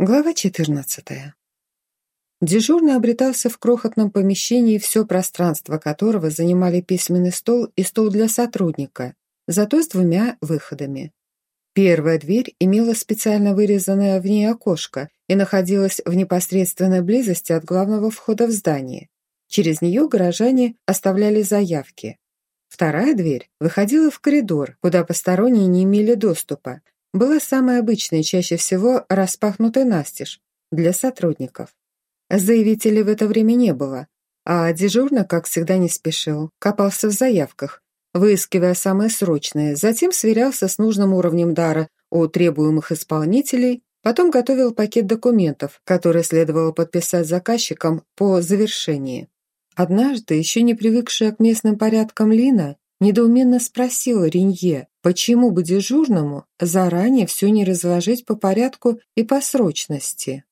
Глава 14. Дежурный обретался в крохотном помещении, все пространство которого занимали письменный стол и стол для сотрудника, зато с двумя выходами. Первая дверь имела специально вырезанное в ней окошко и находилась в непосредственной близости от главного входа в здание. Через нее горожане оставляли заявки. Вторая дверь выходила в коридор, куда посторонние не имели доступа, была самой обычной, чаще всего распахнутой настежь, для сотрудников. Заявителей в это время не было, а дежурно, как всегда, не спешил, копался в заявках, выискивая самые срочные, затем сверялся с нужным уровнем дара у требуемых исполнителей, потом готовил пакет документов, которые следовало подписать заказчикам по завершении. Однажды, еще не привыкшая к местным порядкам Лина, недоуменно спросила Ринье, почему бы дежурному заранее все не разложить по порядку и по срочности.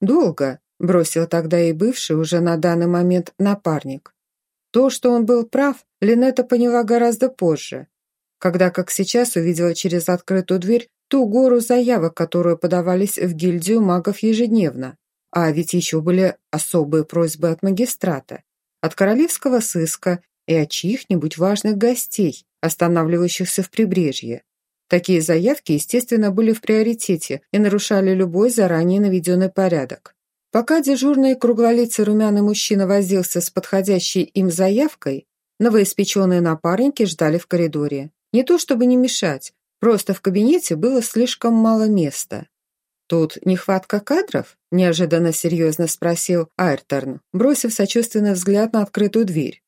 «Долго», – бросил тогда и бывший уже на данный момент напарник. То, что он был прав, Линетта поняла гораздо позже, когда, как сейчас, увидела через открытую дверь ту гору заявок, которые подавались в гильдию магов ежедневно. А ведь еще были особые просьбы от магистрата, от королевского сыска и от чьих-нибудь важных гостей, останавливающихся в прибрежье. Такие заявки, естественно, были в приоритете и нарушали любой заранее наведенный порядок. Пока дежурный круглолицый румяный мужчина возился с подходящей им заявкой, новоиспеченные напарники ждали в коридоре. Не то чтобы не мешать, просто в кабинете было слишком мало места. «Тут нехватка кадров?» – неожиданно серьезно спросил Айрторн, бросив сочувственный взгляд на открытую дверь.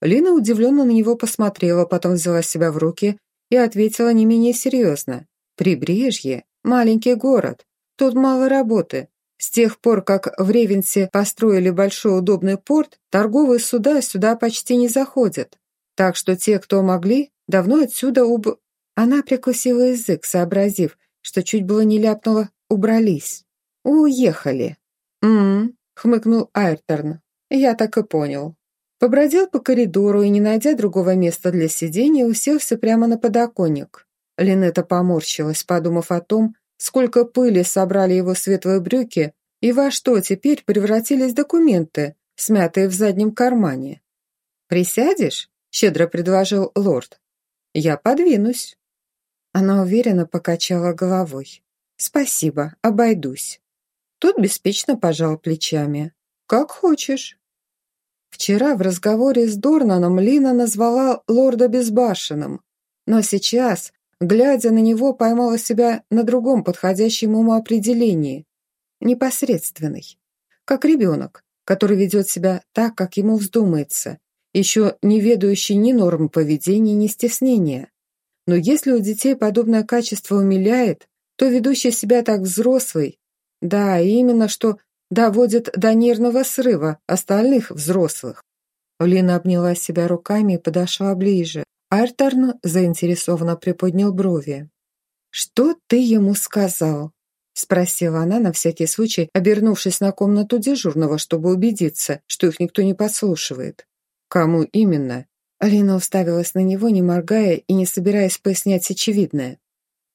Лина удивленно на него посмотрела, потом взяла себя в руки и ответила не менее серьезно. «Прибрежье – маленький город. Тут мало работы. С тех пор, как в Ревенсе построили большой удобный порт, торговые суда сюда почти не заходят. Так что те, кто могли, давно отсюда уб...» Она прикусила язык, сообразив, что чуть было не ляпнула «убрались». «Уехали». «М-м», хмыкнул Айрторн. «Я так и понял». Побродил по коридору и, не найдя другого места для сидения, уселся прямо на подоконник. Линета поморщилась, подумав о том, сколько пыли собрали его светлые брюки и во что теперь превратились документы, смятые в заднем кармане. «Присядешь?» – щедро предложил лорд. «Я подвинусь». Она уверенно покачала головой. «Спасибо, обойдусь». Тут беспечно пожал плечами. «Как хочешь». Вчера в разговоре с Дорнаном Лина назвала лорда безбашенным, но сейчас, глядя на него, поймала себя на другом подходящем ему определении – непосредственный. Как ребенок, который ведет себя так, как ему вздумается, еще не ведающий ни норм поведения, ни стеснения. Но если у детей подобное качество умиляет, то ведущий себя так взрослый, да, именно что доводит до нервного срыва остальных взрослых. Лина обняла себя руками и подошла ближе. Альтерн заинтересованно приподнял брови. «Что ты ему сказал?» Спросила она на всякий случай, обернувшись на комнату дежурного, чтобы убедиться, что их никто не подслушивает. «Кому именно?» Алина уставилась на него, не моргая и не собираясь пояснять очевидное.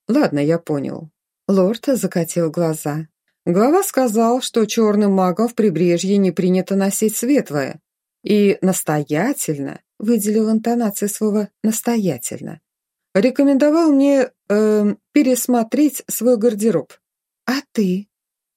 «Ладно, я понял». Лорд закатил глаза. Глава сказал, что черным магам в прибрежье не принято носить светлое. И настоятельно, выделил интонации слова «настоятельно», рекомендовал мне э, пересмотреть свой гардероб. А ты?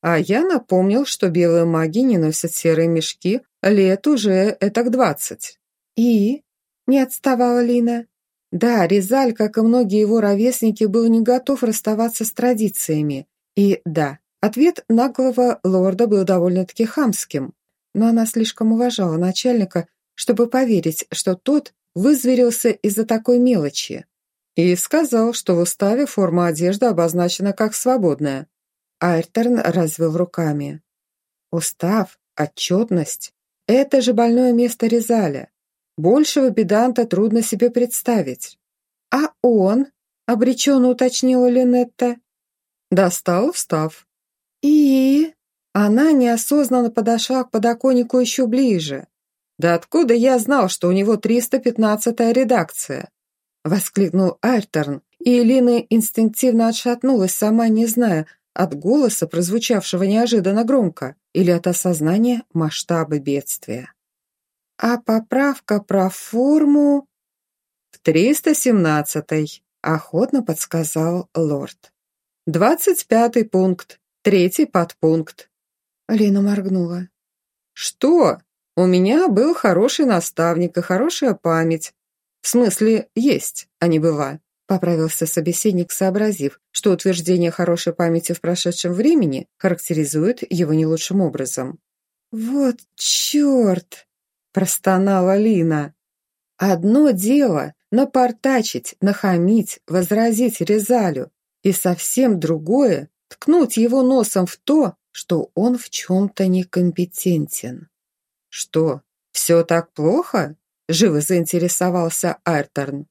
А я напомнил, что белые маги не носят серые мешки лет уже этак двадцать. И? Не отставала Лина. Да, Резаль, как и многие его ровесники, был не готов расставаться с традициями. И да, Ответ наглого лорда был довольно-таки хамским, но она слишком уважала начальника, чтобы поверить, что тот вызверился из-за такой мелочи. И сказал, что в уставе форма одежды обозначена как свободная. Айртерн развел руками. Устав, отчетность – это же больное место Резаля. Большего педанта трудно себе представить. А он, обреченно уточнила Линетта, достал устав. «И?» Она неосознанно подошла к подоконнику еще ближе. «Да откуда я знал, что у него 315-я редакция?» Воскликнул Айрторн, и Элина инстинктивно отшатнулась, сама не зная, от голоса, прозвучавшего неожиданно громко, или от осознания масштаба бедствия. А поправка про форму... В 317-й, охотно подсказал лорд. «Двадцать пятый пункт, третий подпункт». Лина моргнула. «Что? У меня был хороший наставник и хорошая память. В смысле, есть, а не была», поправился собеседник, сообразив, что утверждение хорошей памяти в прошедшем времени характеризует его не лучшим образом. «Вот черт!» – простонала Лина. «Одно дело напортачить, нахамить, возразить Резалю, и совсем другое – ткнуть его носом в то, что он в чем-то некомпетентен. «Что, все так плохо?» – живо заинтересовался Айрторн.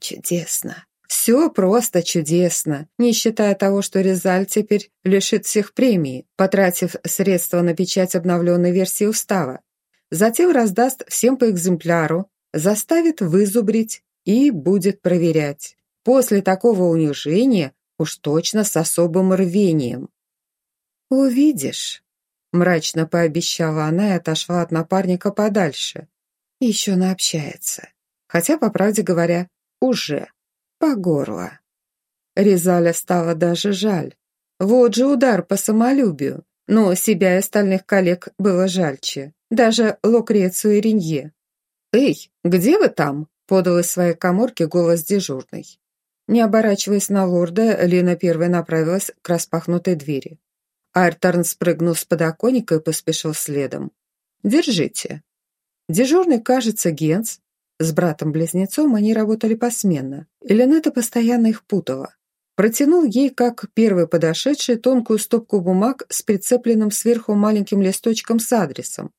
«Чудесно. Все просто чудесно, не считая того, что Резаль теперь лишит всех премии, потратив средства на печать обновленной версии устава. Затем раздаст всем по экземпляру, заставит вызубрить и будет проверять. После такого унижения уж точно с особым рвением. «Увидишь», – мрачно пообещала она и отошла от напарника подальше. Еще наобщается. Хотя, по правде говоря, уже. По горло. Резаля стало даже жаль. Вот же удар по самолюбию. Но себя и остальных коллег было жальче. Даже Лукрецию и Ренье. «Эй, где вы там?» – подал из своей коморки голос дежурный. Не оборачиваясь на лорда, Лина первой направилась к распахнутой двери. Айрторн спрыгнул с подоконника и поспешил следом. «Держите». Дежурный, кажется, Генц. С братом-близнецом они работали посменно. Эленета постоянно их путала. Протянул ей, как первый подошедший, тонкую стопку бумаг с прицепленным сверху маленьким листочком с адресом.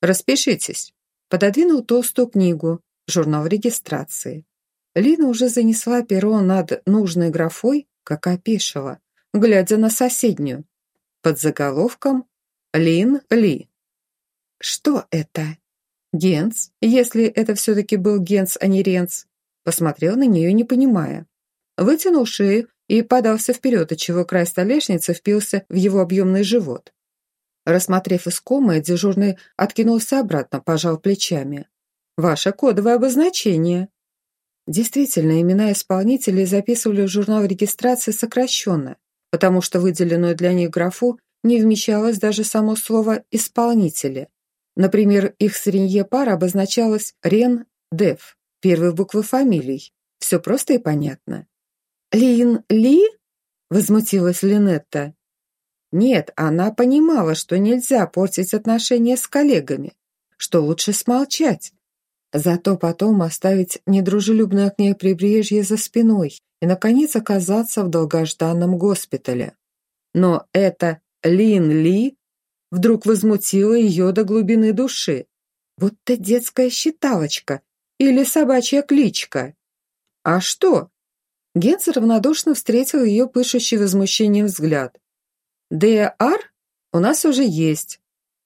«Распишитесь». Пододвинул толстую книгу, журнал регистрации. Лина уже занесла перо над нужной графой, как опишила, глядя на соседнюю, под заголовком «Лин Ли». «Что это?» «Генц, если это все-таки был Генц, а не Ренц», посмотрел на нее, не понимая. Вытянул шею и подался вперед, отчего край столешницы впился в его объемный живот. Рассмотрев искомое, дежурный откинулся обратно, пожал плечами. «Ваше кодовое обозначение». Действительно, имена исполнителей записывали в журнал регистрации сокращенно, потому что выделенную для них графу не вмещалось даже само слово «исполнители». Например, их сренье пара обозначалась Рен Дев, первой буквы фамилий. Все просто и понятно. «Лин Ли?» – возмутилась Линетта. Нет, она понимала, что нельзя портить отношения с коллегами, что лучше смолчать. Зато потом оставить недружелюбное к ней прибрежье за спиной и, наконец, оказаться в долгожданном госпитале. Но это Лин Ли вдруг возмутило ее до глубины души. Будто детская считалочка или собачья кличка. А что? Генс равнодушно встретил ее пышущий возмущением взгляд. ДР у нас уже есть.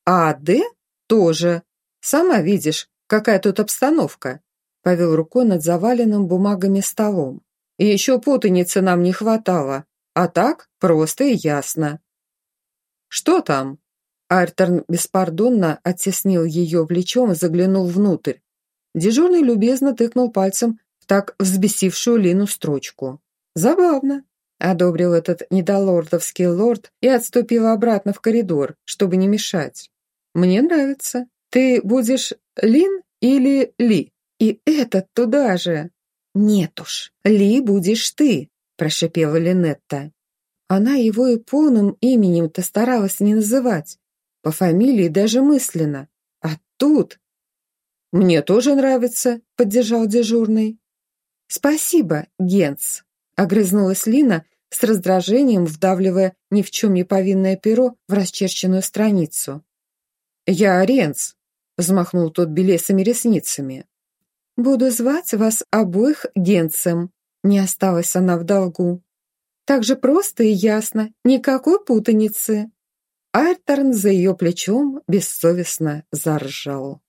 А Д тоже. Сама видишь, какая тут обстановка. Повел рукой над заваленным бумагами столом. И еще путаницы нам не хватало. А так просто и ясно. «Что там?» Айрторн беспардонно оттеснил ее плечом и заглянул внутрь. Дежурный любезно тыкнул пальцем в так взбесившую Лину строчку. «Забавно», — одобрил этот недолордовский лорд и отступил обратно в коридор, чтобы не мешать. «Мне нравится. Ты будешь Лин или Ли? И этот туда же!» «Нет уж, Ли будешь ты», – прошипела Линетта. Она его и полным именем-то старалась не называть, по фамилии даже мысленно. А тут... «Мне тоже нравится», – поддержал дежурный. «Спасибо, Генц», – огрызнулась Лина с раздражением, вдавливая ни в чем не повинное перо в расчерченную страницу. «Я Ренц», – взмахнул тот белесыми ресницами. «Буду звать вас обоих Генцем», — не осталась она в долгу. «Так же просто и ясно, никакой путаницы». Айрторн за ее плечом бессовестно заржал.